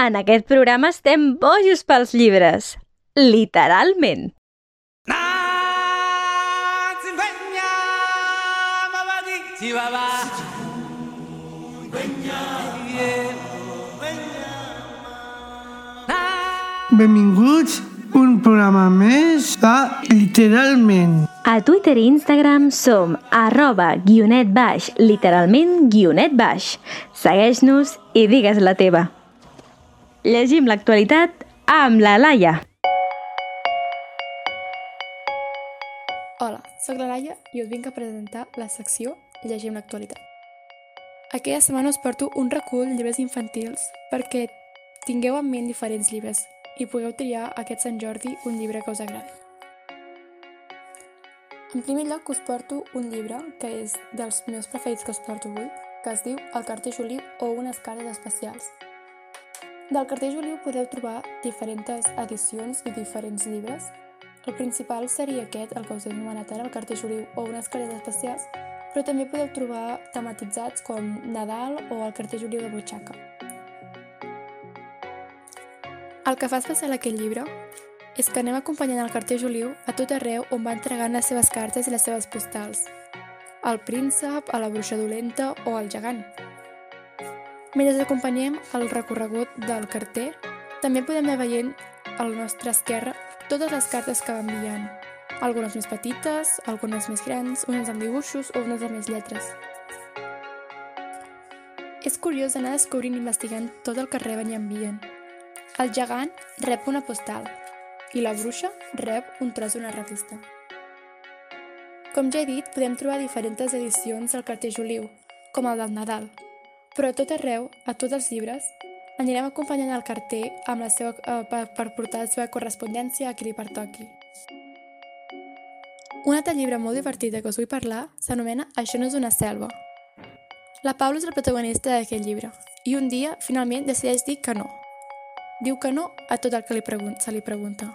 En aquest programa estem bojos pels llibres. Literalment. Benvinguts un programa més de Literalment. A Twitter i Instagram som arroba guionet baix, literalment guionet baix. Segueix-nos i digues la teva. Llegim l'actualitat amb la Laia. Hola, sóc la Laia i us vinc a presentar la secció Llegim l'actualitat. Aquella setmana us porto un recull de llibres infantils perquè tingueu en ment diferents llibres i pugueu triar aquest Sant Jordi un llibre que us agradi. En primer lloc us porto un llibre que és dels meus preferits que us porto avui, que es diu El carter Juliu o unes cares especials. Del carter Juliu podeu trobar diferents edicions i diferents llibres. El principal seria aquest, el que us he anomenat ara, el carter Juliu o unes cares especials, però també podeu trobar tematitzats com Nadal o el carter Juliu de Butxaca. El que fa especial aquest llibre és que anem acompanyant el carter Juliu a tot arreu on va entregant les seves cartes i les seves postals. Al príncep, a la bruixa dolenta o al gegant. Mentre acompanyem el recorregut del carter, també podem anar veient a la nostra esquerra totes les cartes que va enviant. Algunes més petites, algunes més grans, unes amb dibuixos o unes amb més lletres. És curiós anar descobrint i investigant tot el que reben i envien. El gegant rep una postal i la bruixa rep un tros d'una revista. Com ja he dit, podem trobar diferents edicions del carter Juliu, com el del Nadal, però a tot arreu, a tots els llibres, anirem acompanyant el carter amb la seva, eh, per, per portar la seva correspondència a qui li pertoqui. Un altre llibre molt divertit de què us vull parlar s'anomena Això no és una selva. La Paula és la protagonista d'aquest llibre i un dia, finalment, decideix dir que no. Diu que no a tot el que li pregun se li pregunta.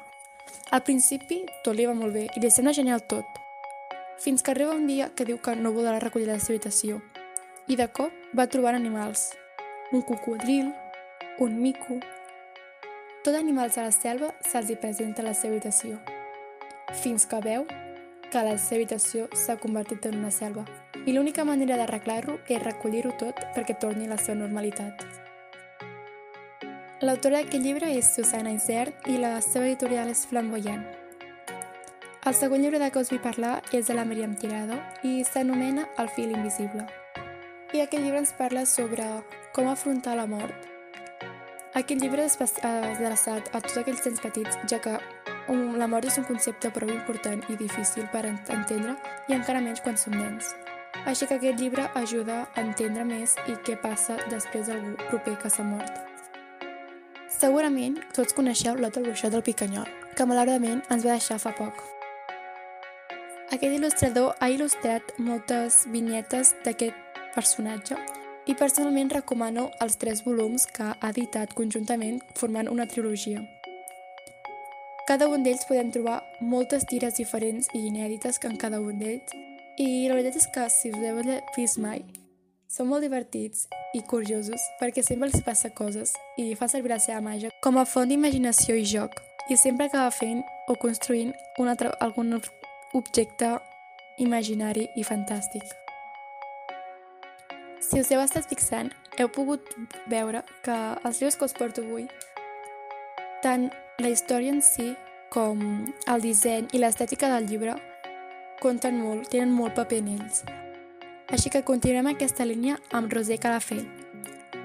Al principi, tot li va molt bé i li sembla genial tot, fins que arriba un dia que diu que no voldrà recollir la seva habitació i de cop va trobant animals. Un cocodril, un mico... Tot animals de la selva se'ls hi presenta a la seva habitació, fins que veu que la seva habitació s'ha convertit en una selva i l'única manera d'arreglar-ho és recollir-ho tot perquè torni a la seva normalitat. L'autora d'aquest llibre és Susana Isert i la seva editorial és Flamboyant. El segon llibre de què us vull parlar és de la Miriam Tirado i s'anomena El fil invisible. I aquest llibre ens parla sobre com afrontar la mort. Aquest llibre és adreçat a tots aquells temps petits, ja que la mort és un concepte prou important i difícil per entendre i encara menys quan som nens. Així que aquest llibre ajuda a entendre més i què passa després d'algú proper que s'ha mort. Segurament tots coneixeu l'Ot Bruixot del Picanyol, que malauradament ens va deixar fa poc. Aquest il·lustrador ha il·lustrat moltes vinyetes d'aquest personatge i personalment recomano els tres volums que ha editat conjuntament formant una trilogia. Cada un d'ells podem trobar moltes tires diferents i inèdites que en cada un d'ells i la veritat és que si us heu vist mai són molt divertits i curiosos perquè sempre els passa coses i fa servir la seva màgia com a font d'imaginació i joc i sempre acaba fent o construint un altre, algun objecte imaginari i fantàstic. Si us heu estat fixant, heu pogut veure que els llibres que us porto avui, tant la història en si com el disseny i l'estètica del llibre compten molt, tenen molt paper en ells. Així que continuem aquesta línia amb Roser Calafell.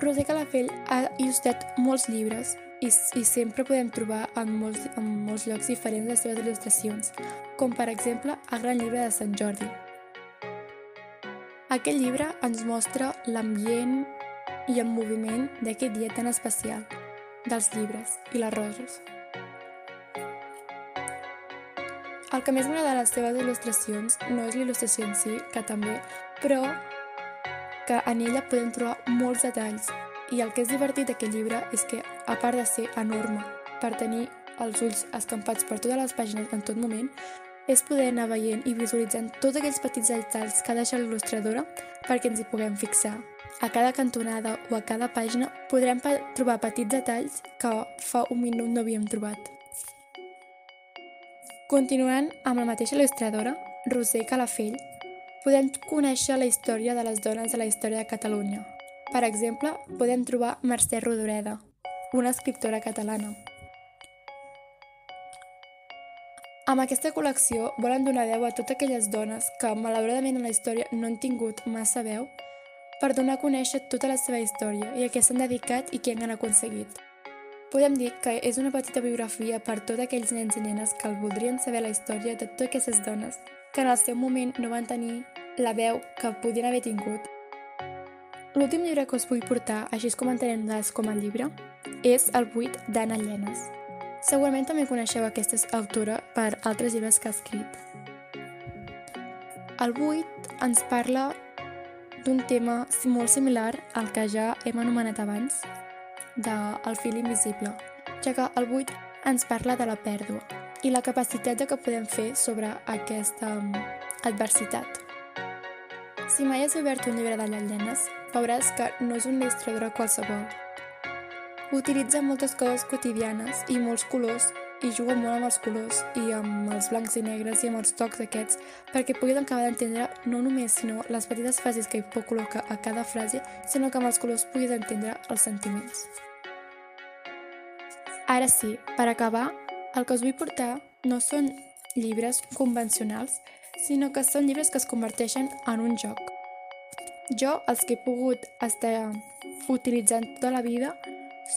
Roser Calafell ha il·lustrat molts llibres i, i sempre podem trobar en molts, en molts llocs diferents les seves il·lustracions, com per exemple el Gran Llibre de Sant Jordi. Aquest llibre ens mostra l'ambient i el moviment d'aquest dia tan especial, dels llibres i les roses. El que més m'agrada de les seves il·lustracions no és l'il·lustració en si, que també, però que en ella podem trobar molts detalls. I el que és divertit d'aquest llibre és que, a part de ser enorme, per tenir els ulls escampats per totes les pàgines en tot moment, és poder anar veient i visualitzant tots aquells petits detalls que ha deixat l'il·lustradora perquè ens hi puguem fixar. A cada cantonada o a cada pàgina podrem trobar petits detalls que fa un minut no havíem trobat. Continuant amb la mateixa il·lustradora, Roser Calafell, podem conèixer la història de les dones de la història de Catalunya. Per exemple, podem trobar Mercè Rodoreda, una escriptora catalana, Amb aquesta col·lecció volen donar veu a totes aquelles dones que, malauradament en la història, no han tingut massa veu per donar a conèixer tota la seva història i a què s'han dedicat i què han aconseguit. Podem dir que és una petita biografia per tots aquells nens i nenes que el voldrien saber la història de totes aquestes dones que en el seu moment no van tenir la veu que podien haver tingut. L'últim llibre que us vull portar, així com entenem-les com a llibre, és el 8 d'Anna Llenes. Segurament també coneixeu aquesta autora per altres llibres que ha escrit. El 8 ens parla d'un tema molt similar al que ja hem anomenat abans, del fil invisible, ja que el 8 ens parla de la pèrdua i la capacitat de que podem fer sobre aquesta um, adversitat. Si mai has obert un llibre de Llenes, veuràs que no és una il·lustradora qualsevol, Utilitza moltes coses quotidianes i molts colors i juga molt amb els colors i amb els blancs i negres i amb els tocs aquests perquè puguis acabar d'entendre no només sinó les petites frases que hi col·locar a cada frase, sinó que amb els colors puguis entendre els sentiments. Ara sí, per acabar, el que us vull portar no són llibres convencionals, sinó que són llibres que es converteixen en un joc. Jo, els que he pogut estar utilitzant tota la vida,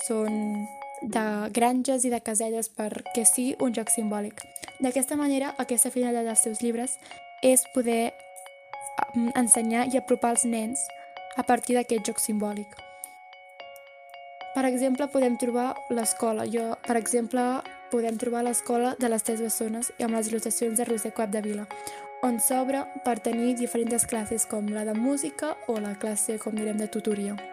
són de granges i de caselles perquè sigui un joc simbòlic. D'aquesta manera, aquesta finalitat dels seus llibres és poder mm, ensenyar i apropar els nens a partir d'aquest joc simbòlic. Per exemple, podem trobar l'escola. Jo, per exemple, podem trobar l'escola de les tres bessones amb les il·lustracions de Roser Vila, on s'obre per tenir diferents classes com la de música o la classe, com direm, de tutoria.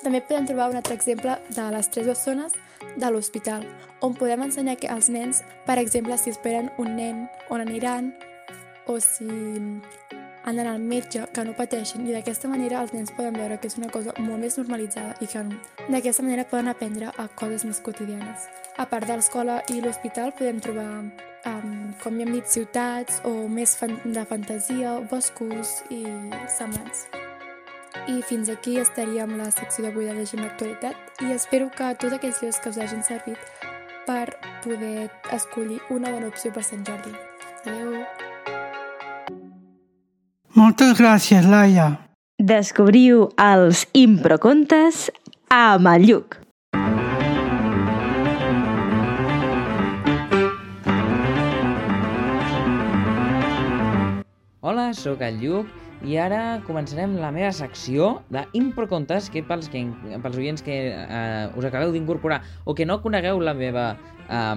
També podem trobar un altre exemple de les tres bessones de l'hospital, on podem ensenyar que els nens, per exemple, si esperen un nen, on aniran, o si han d'anar al metge, que no pateixin, i d'aquesta manera els nens poden veure que és una cosa molt més normalitzada i que d'aquesta manera poden aprendre a coses més quotidianes. A part de l'escola i l'hospital podem trobar, um, com ja hem dit, ciutats o més fan de fantasia, boscos i semblants. I fins aquí estaríem la secció d'avui de Llegim l'actualitat i espero que tots aquells llibres que us hagin servit per poder escollir una bona opció per Sant Jordi. Adeu! Moltes gràcies, Laia. Descobriu els improcontes amb el Lluc. Hola, sóc el Lluc i ara començarem la meva secció d'improcontes que pels, que, pels oients que eh, us acabeu d'incorporar o que no conegueu la meva eh,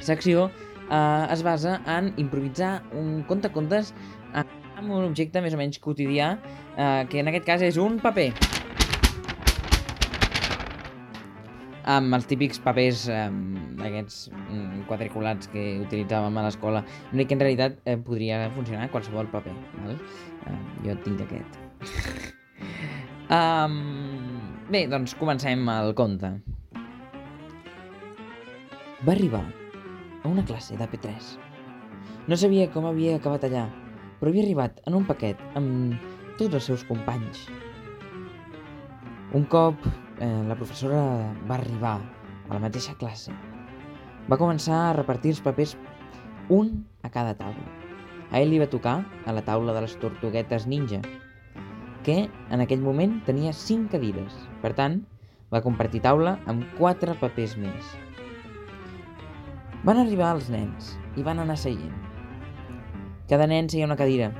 secció eh, es basa en improvisar un conte-contes amb un objecte més o menys quotidià eh, que en aquest cas és un paper amb els típics papers eh, aquests mm, quadriculats que utilitzàvem a l'escola, no que en realitat eh, podria funcionar qualsevol paper. Val? Eh, jo tinc aquest. um, bé, doncs comencem el conte. Va arribar a una classe d'AP3. No sabia com havia acabat allà, però havia arribat en un paquet amb tots els seus companys. Un cop eh, la professora va arribar a la mateixa classe, va començar a repartir els papers un a cada taula. A ell li va tocar a la taula de les tortuguetes ninja, que en aquell moment tenia 5 cadires. Per tant, va compartir taula amb 4 papers més. Van arribar els nens i van anar seient. Cada nen seia una cadira.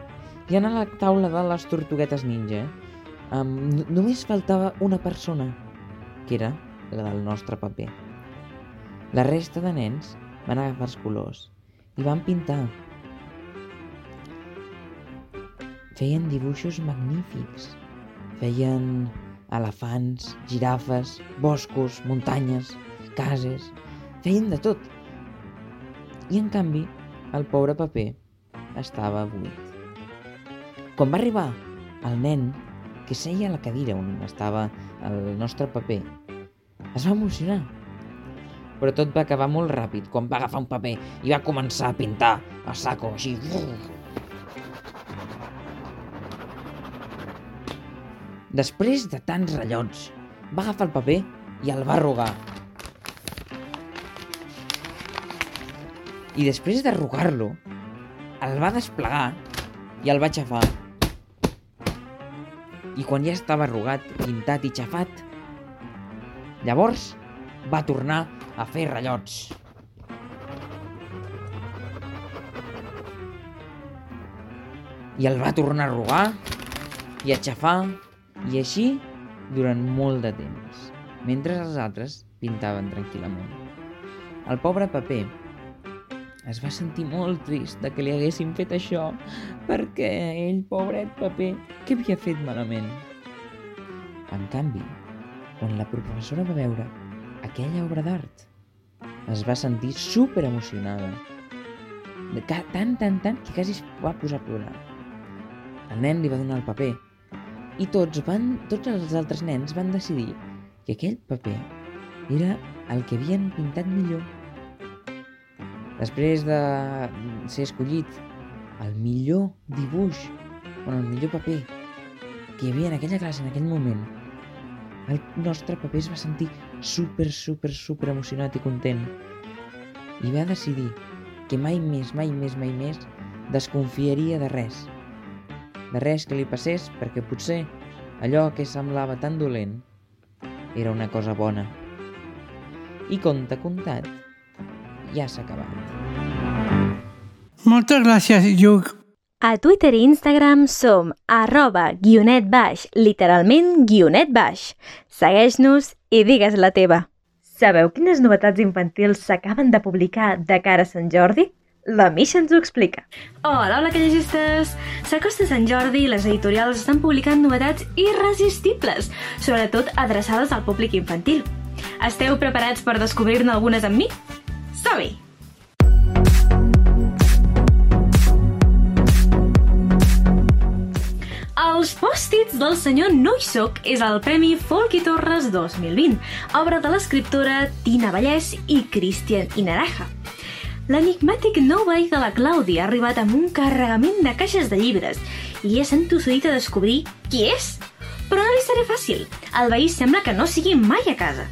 I en la taula de les tortuguetes ninja um, només faltava una persona que era la del nostre paper. La resta de nens van agafar els colors i van pintar. Feien dibuixos magnífics. Feien elefants, girafes, boscos, muntanyes, cases... Feien de tot. I en canvi, el pobre paper estava buit. Quan va arribar el nen que seia a la cadira on estava el nostre paper, es va emocionar. Però tot va acabar molt ràpid quan va agafar un paper i va començar a pintar a saco, així. Després de tants rellots, va agafar el paper i el va arrugar. I després d'arrugar-lo, el va desplegar i el va xafar. I quan ja estava arrugat, pintat i xafat, llavors va tornar a fer rellots. I el va tornar a arrugar i a xafar i així durant molt de temps, mentre els altres pintaven tranquil·lament. El pobre paper es va sentir molt trist de que li haguessin fet això, perquè ell, pobret paper, què havia fet malament? En canvi, quan la professora va veure aquella obra d'art, es va sentir super emocionada. Tant, tant, tant, que quasi es va posar a plorar. El nen li va donar el paper i tots, van, tots els altres nens van decidir que aquell paper era el que havien pintat millor. Després de ser escollit el millor dibuix, o el millor paper que hi havia en aquella classe en aquell moment, el nostre paper es va sentir super, super, super emocionat i content i va decidir que mai més, mai més, mai més desconfiaria de res. De res que li passés perquè potser allò que semblava tan dolent era una cosa bona. I conte contat, ja s'ha acabat. Moltes gràcies, Lluc. A Twitter i Instagram som arroba guionet baix, literalment guionet baix. Segueix-nos i digues la teva. Sabeu quines novetats infantils s'acaben de publicar de cara a Sant Jordi? La Misha ens ho explica. Hola, hola, que llegistes! S'acosta Sant Jordi i les editorials estan publicant novetats irresistibles, sobretot adreçades al públic infantil. Esteu preparats per descobrir-ne algunes amb mi? Som-hi! Els pòstits del senyor No hi soc és el Premi Folk i Torres 2020, obra de l'escriptora Tina Vallès i Christian Inaraja. L'enigmàtic nou veí de la Clàudia ha arribat amb un carregament de caixes de llibres i és entossudit a descobrir qui és. Però no li serà fàcil. El veí sembla que no sigui mai a casa.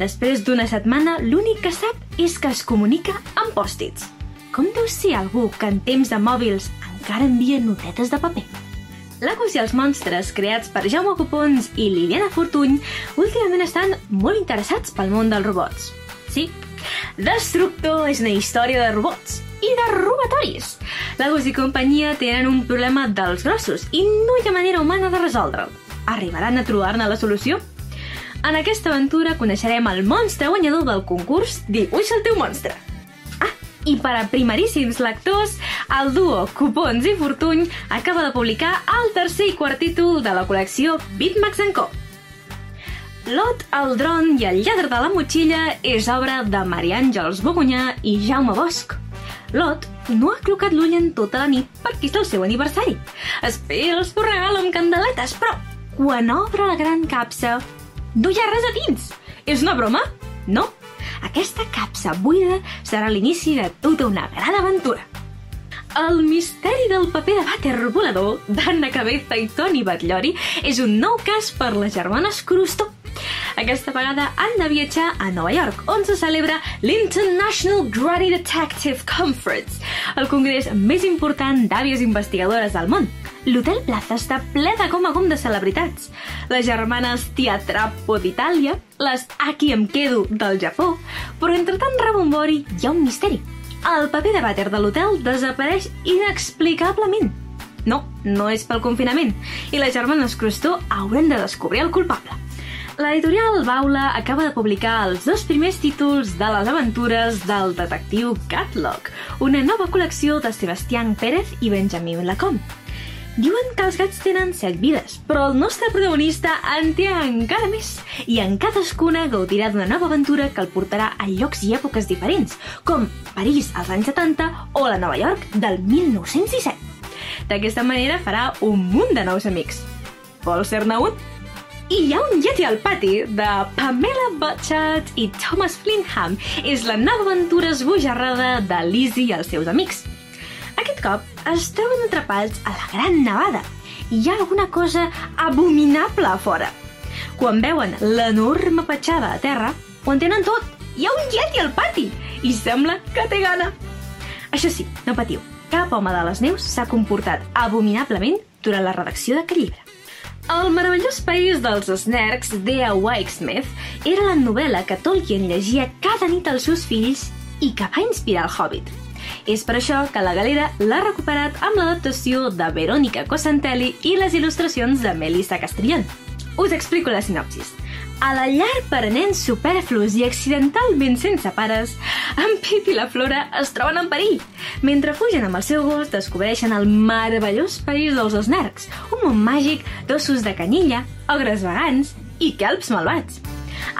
Després d'una setmana, l'únic que sap és que es comunica amb pòstits. Com deu ser algú que en temps de mòbils encara envia notetes de paper? L'Acus i els monstres, creats per Jaume Copons i Liliana Fortuny, últimament estan molt interessats pel món dels robots. Sí, Destructor és una història de robots i de robatoris. L'Agus i companyia tenen un problema dels grossos i no hi ha manera humana de resoldre'l. Arribaran a trobar-ne la solució? En aquesta aventura coneixerem el monstre guanyador del concurs Dibuixa el teu monstre. I per a primeríssims lectors, el duo Cupons i Fortuny acaba de publicar el tercer i quart títol de la col·lecció Bitmax Co. Lot, el dron i el lladre de la motxilla és obra de Maria Àngels Bogunyà i Jaume Bosch. Lot no ha clocat l'ull en tota la nit perquè és el seu aniversari. Espera el seu regal amb candeletes, però quan obre la gran capsa no hi ha res a dins. És una broma? No. Aquesta capsa buida serà l'inici de tota una gran aventura. El misteri del paper de vàter volador d'Anna Cabeza i Toni Batllori és un nou cas per les germanes Crustó. Aquesta vegada han de viatjar a Nova York, on se celebra l'International Granny Detective Conference, el congrés més important d'àvies investigadores del món. L'Hotel Plaza està ple de gom a gom de celebritats. Les germanes Tiatrappo d'Itàlia, les Aki em quedo del Japó, però entre tant rebombori hi ha un misteri. El paper de vàter de l'hotel desapareix inexplicablement. No, no és pel confinament, i les germanes Crustó hauran de descobrir el culpable. L'editorial Baula acaba de publicar els dos primers títols de les aventures del detectiu Catlog, una nova col·lecció de Sebastián Pérez i Benjamin Lacombe. Diuen que els gats tenen set vides, però el nostre protagonista en té encara més, i en cadascuna gaudirà d'una nova aventura que el portarà a llocs i èpoques diferents, com París als anys 70 o la Nova York del 1917. D'aquesta manera farà un munt de nous amics. Vol ser-ne un? I hi ha un Yeti al pati de Pamela Butchart i Thomas Flinham. És la nova aventura esbojarrada de Lizzie i els seus amics. Aquest cop es troben atrapats a la Gran Nevada. Hi ha alguna cosa abominable a fora. Quan veuen l'enorme petjada a terra, ho entenen tot. Hi ha un Yeti al pati i sembla que té gana. Això sí, no patiu. Cap home de les neus s'ha comportat abominablement durant la redacció d'aquest llibre. El meravellós país dels Snerks, d'E.A. Smith, era la novel·la que Tolkien llegia cada nit als seus fills i que va inspirar el Hobbit. És per això que la galera l'ha recuperat amb l'adaptació de Verónica Cosantelli i les il·lustracions de Melissa Castrillon. Us explico la sinopsis. A la llar per a nens superflus i accidentalment sense pares, en Pip i la Flora es troben en perill. Mentre fugen amb el seu gos, descobreixen el meravellós país dels Osnarcs, un món màgic d'ossos de canyilla, ogres vegans i kelps malvats.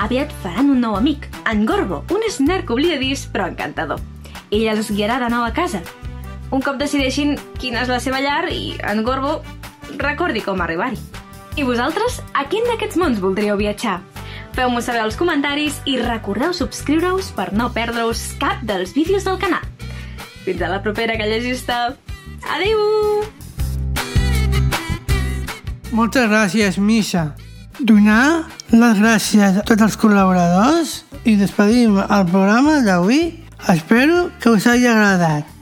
Aviat faran un nou amic, en Gorbo, un snark oblidadís però encantador. Ell els guiarà de nou a casa. Un cop decideixin quina és la seva llar i en Gorbo recordi com arribar-hi. I vosaltres, a quin d'aquests mons voldríeu viatjar? Feu-m'ho saber als comentaris i recordeu subscriure-us per no perdre-us cap dels vídeos del canal. Fins a la propera llegista. Adéu! Moltes gràcies, Misha. Donar les gràcies a tots els col·laboradors i despedim el programa d'avui. Espero que us hagi agradat.